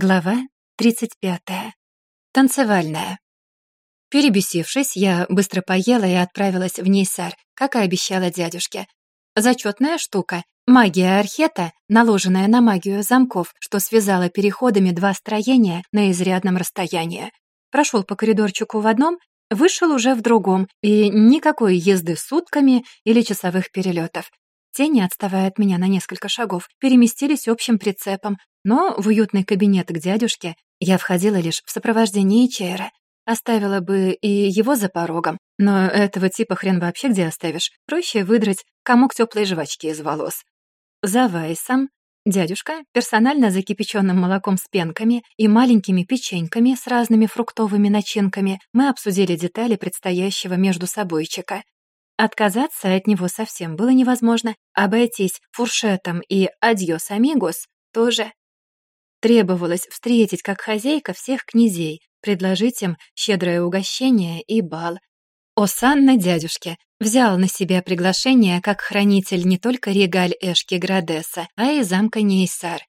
Глава 35. Танцевальная. Перебесившись, я быстро поела и отправилась в Нейсар, как и обещала дядюшке. Зачетная штука. Магия Архета, наложенная на магию замков, что связала переходами два строения на изрядном расстоянии. Прошел по коридорчику в одном, вышел уже в другом, и никакой езды сутками или часовых перелетов. Тени, отставая от меня на несколько шагов, переместились общим прицепом, но в уютный кабинет к дядюшке я входила лишь в сопровождении Чейра. Оставила бы и его за порогом, но этого типа хрен вообще где оставишь. Проще выдрать комок теплой жвачки из волос. За Вайсом дядюшка персонально закипяченным молоком с пенками и маленькими печеньками с разными фруктовыми начинками мы обсудили детали предстоящего между собойчика — Отказаться от него совсем было невозможно, обойтись фуршетом и «адьос, амигос» тоже. Требовалось встретить как хозяйка всех князей, предложить им щедрое угощение и бал. Осанна дядюшке взял на себя приглашение как хранитель не только регаль Эшки Градеса, а и замка Нейсар.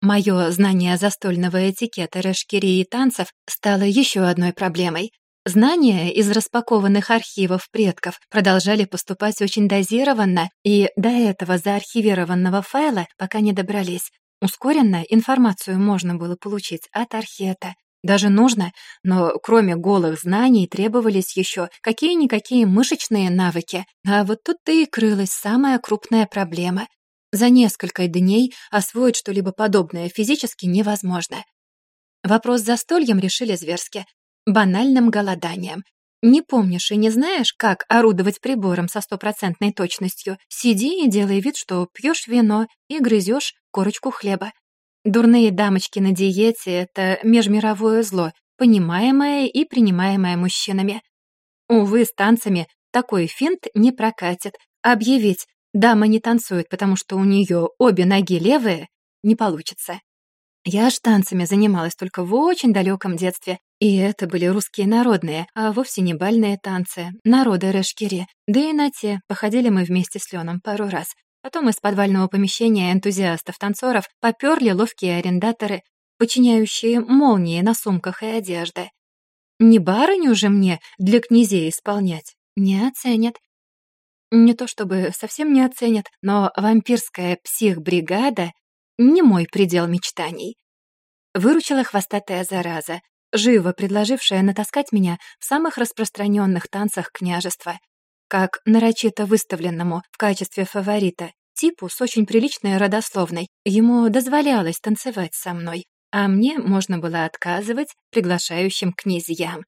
Мое знание застольного этикета, решкири и танцев стало еще одной проблемой. Знания из распакованных архивов предков продолжали поступать очень дозированно, и до этого заархивированного файла пока не добрались. Ускоренно информацию можно было получить от архета. Даже нужно, но кроме голых знаний требовались еще какие-никакие мышечные навыки. А вот тут-то и крылась самая крупная проблема. За несколько дней освоить что-либо подобное физически невозможно. Вопрос за стольем решили зверски банальным голоданием. Не помнишь и не знаешь, как орудовать прибором со стопроцентной точностью, сиди и делай вид, что пьешь вино и грызешь корочку хлеба. Дурные дамочки на диете — это межмировое зло, понимаемое и принимаемое мужчинами. Увы, с танцами такой финт не прокатит. Объявить «дама не танцует, потому что у неё обе ноги левые» не получится. Я ж танцами занималась только в очень далёком детстве, и это были русские народные, а вовсе не бальные танцы, народы Решкири. Да и на те походили мы вместе с Леном пару раз. Потом из подвального помещения энтузиастов-танцоров поперли ловкие арендаторы, подчиняющие молнии на сумках и одежде. Не барыню же мне для князей исполнять. Не оценят. Не то чтобы совсем не оценят, но вампирская психбригада — не мой предел мечтаний. Выручила хвостатая зараза живо предложившая натаскать меня в самых распространенных танцах княжества, как нарочито выставленному в качестве фаворита типу с очень приличной родословной. Ему дозволялось танцевать со мной, а мне можно было отказывать приглашающим князьям.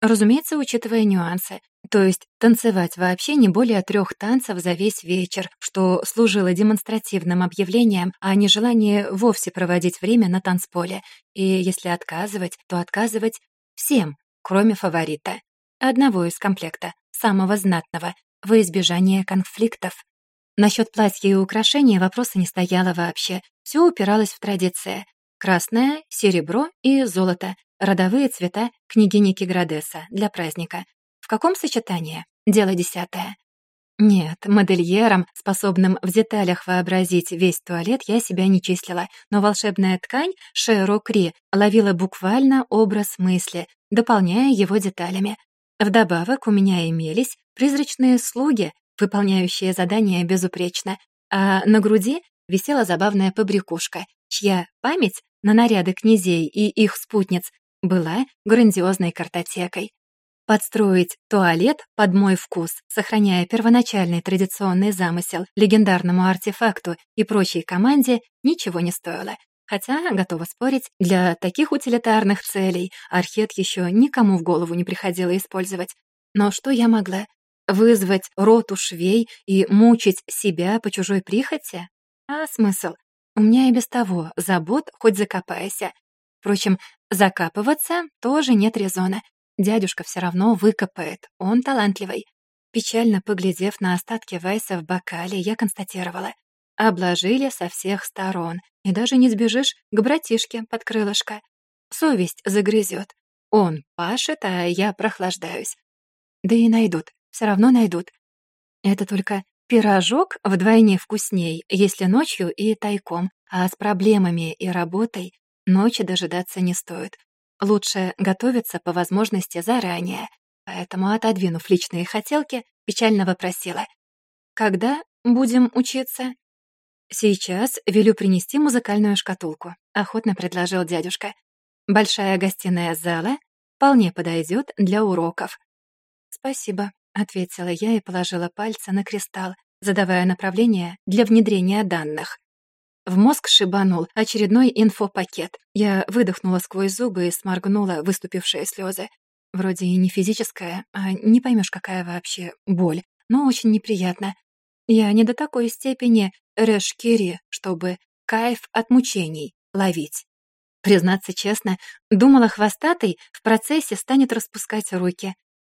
Разумеется, учитывая нюансы. То есть танцевать вообще не более трех танцев за весь вечер, что служило демонстративным объявлением а о нежелании вовсе проводить время на танцполе. И если отказывать, то отказывать всем, кроме фаворита. Одного из комплекта, самого знатного, во избежание конфликтов. Насчет платья и украшений вопроса не стояло вообще. Все упиралось в традиции. Красное, серебро и золото. Родовые цвета княгини Киградеса для праздника. В каком сочетании? Дело десятое. Нет, модельером, способным в деталях вообразить весь туалет, я себя не числила, но волшебная ткань Шеро Кри ловила буквально образ мысли, дополняя его деталями. Вдобавок у меня имелись призрачные слуги, выполняющие задания безупречно, а на груди висела забавная побрякушка, чья память на наряды князей и их спутниц была грандиозной картотекой. Подстроить туалет под мой вкус, сохраняя первоначальный традиционный замысел легендарному артефакту и прочей команде, ничего не стоило. Хотя, готова спорить, для таких утилитарных целей архет еще никому в голову не приходило использовать. Но что я могла? Вызвать роту швей и мучить себя по чужой прихоти? А смысл? У меня и без того забот хоть закопайся. Впрочем, закапываться тоже нет резона. Дядюшка все равно выкопает, он талантливый. Печально поглядев на остатки Вайса в бокале, я констатировала. Обложили со всех сторон, и даже не сбежишь к братишке под крылышко. Совесть загрызет. Он пашет, а я прохлаждаюсь. Да и найдут, все равно найдут. Это только пирожок вдвойне вкусней, если ночью и тайком, а с проблемами и работой Ночи дожидаться не стоит. Лучше готовиться по возможности заранее. Поэтому, отодвинув личные хотелки, печально вопросила. «Когда будем учиться?» «Сейчас велю принести музыкальную шкатулку», — охотно предложил дядюшка. «Большая гостиная зала вполне подойдет для уроков». «Спасибо», — ответила я и положила пальцы на кристалл, задавая направление для внедрения данных. В мозг шибанул очередной инфопакет. Я выдохнула сквозь зубы и сморгнула выступившие слезы. Вроде и не физическая, а не поймешь, какая вообще боль, но очень неприятно. Я не до такой степени решкири, чтобы кайф от мучений ловить. Признаться честно, думала, хвостатый в процессе станет распускать руки.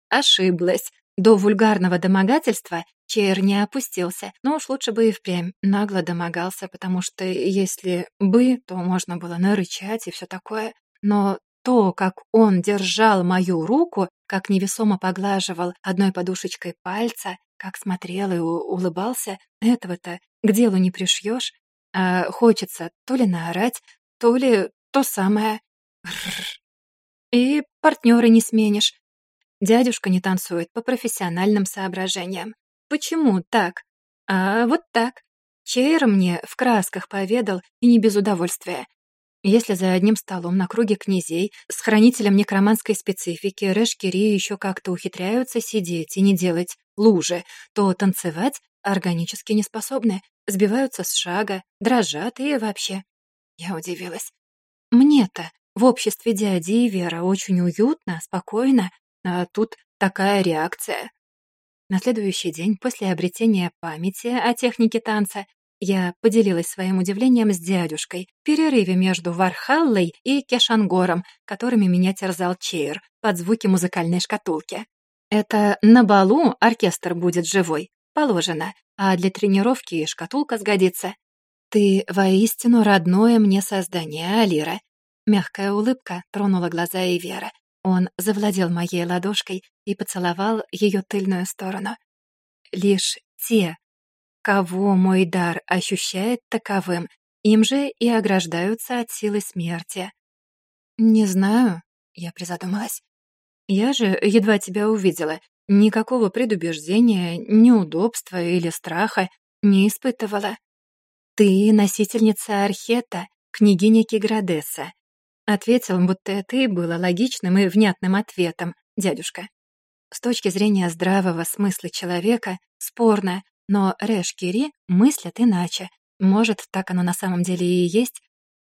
Ошиблась. До вульгарного домогательства Чейр не опустился, но уж лучше бы и впрямь нагло домогался, потому что если «бы», то можно было нарычать и все такое. Но то, как он держал мою руку, как невесомо поглаживал одной подушечкой пальца, как смотрел и улыбался, этого-то к делу не пришьешь. А хочется то ли наорать, то ли то самое. И партнера не сменишь. Дядюшка не танцует по профессиональным соображениям. Почему так? А вот так. Чейр мне в красках поведал, и не без удовольствия. Если за одним столом на круге князей с хранителем некроманской специфики Решкири еще как-то ухитряются сидеть и не делать лужи, то танцевать органически не способны, сбиваются с шага, дрожат и вообще. Я удивилась. Мне-то в обществе дяди и Вера очень уютно, спокойно, а тут такая реакция. На следующий день после обретения памяти о технике танца я поделилась своим удивлением с дядюшкой в перерыве между Вархаллой и Кешангором, которыми меня терзал Чейр под звуки музыкальной шкатулки. Это на балу оркестр будет живой, положено, а для тренировки шкатулка сгодится. Ты воистину родное мне создание, Алира. Мягкая улыбка тронула глаза Ивера. Он завладел моей ладошкой и поцеловал ее тыльную сторону. Лишь те, кого мой дар ощущает таковым, им же и ограждаются от силы смерти. «Не знаю», — я призадумалась. «Я же едва тебя увидела. Никакого предубеждения, неудобства или страха не испытывала. Ты носительница Архета, княгиня Киградеса, Ответил, будто это и было логичным и внятным ответом, дядюшка. С точки зрения здравого смысла человека, спорно, но Решкири мыслят иначе. Может, так оно на самом деле и есть.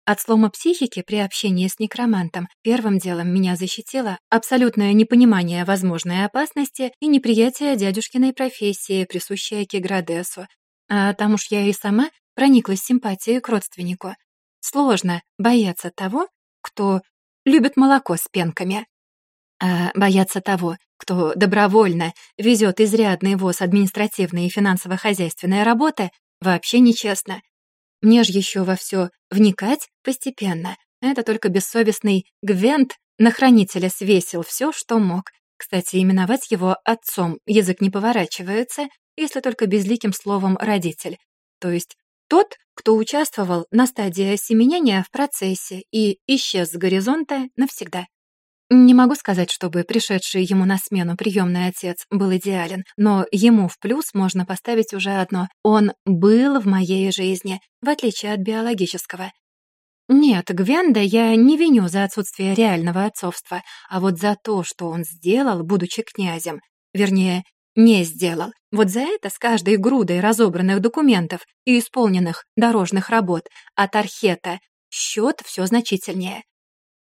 От слома психики при общении с некромантом первым делом меня защитило абсолютное непонимание возможной опасности и неприятие дядюшкиной профессии, присущая Кеградесу. А там уж я и сама прониклась симпатией к родственнику. Сложно бояться того, кто любит молоко с пенками, а боятся того, кто добровольно везет изрядный воз административной и финансово-хозяйственной работы, вообще нечестно. Мне ж еще во все вникать постепенно. Это только бессовестный Гвент на хранителя свесил все, что мог. Кстати, именовать его отцом язык не поворачивается, если только безликим словом «родитель». То есть тот, кто участвовал на стадии осеменения в процессе и исчез с горизонта навсегда. Не могу сказать, чтобы пришедший ему на смену приемный отец был идеален, но ему в плюс можно поставить уже одно. Он был в моей жизни, в отличие от биологического. Нет, Гвенда я не виню за отсутствие реального отцовства, а вот за то, что он сделал, будучи князем. Вернее, не сделал. Вот за это с каждой грудой разобранных документов и исполненных дорожных работ от Архета счет все значительнее.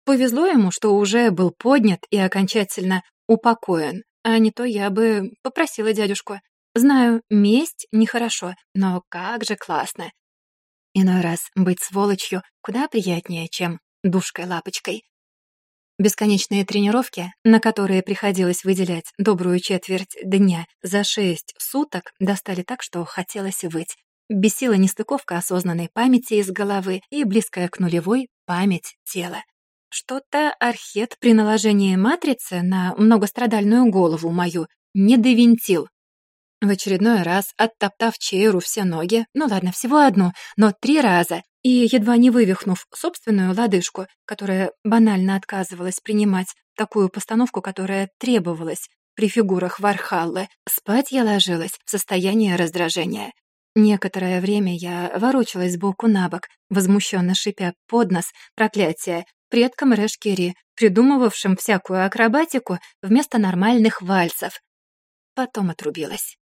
Повезло ему, что уже был поднят и окончательно упокоен, а не то я бы попросила дядюшку. Знаю, месть нехорошо, но как же классно. Иной раз быть сволочью куда приятнее, чем душкой-лапочкой. Бесконечные тренировки, на которые приходилось выделять добрую четверть дня за шесть суток, достали так, что хотелось выть. Бесила нестыковка осознанной памяти из головы и близкая к нулевой память тела. Что-то Архет при наложении матрицы на многострадальную голову мою не довинтил. В очередной раз, оттоптав Чейру все ноги, ну ладно, всего одну, но три раза, и едва не вывихнув собственную лодыжку, которая банально отказывалась принимать такую постановку, которая требовалась при фигурах Вархаллы, спать я ложилась в состоянии раздражения. Некоторое время я ворочалась боку на бок, возмущенно шипя под нос проклятие предкам Решкири, придумывавшим всякую акробатику вместо нормальных вальсов. Потом отрубилась.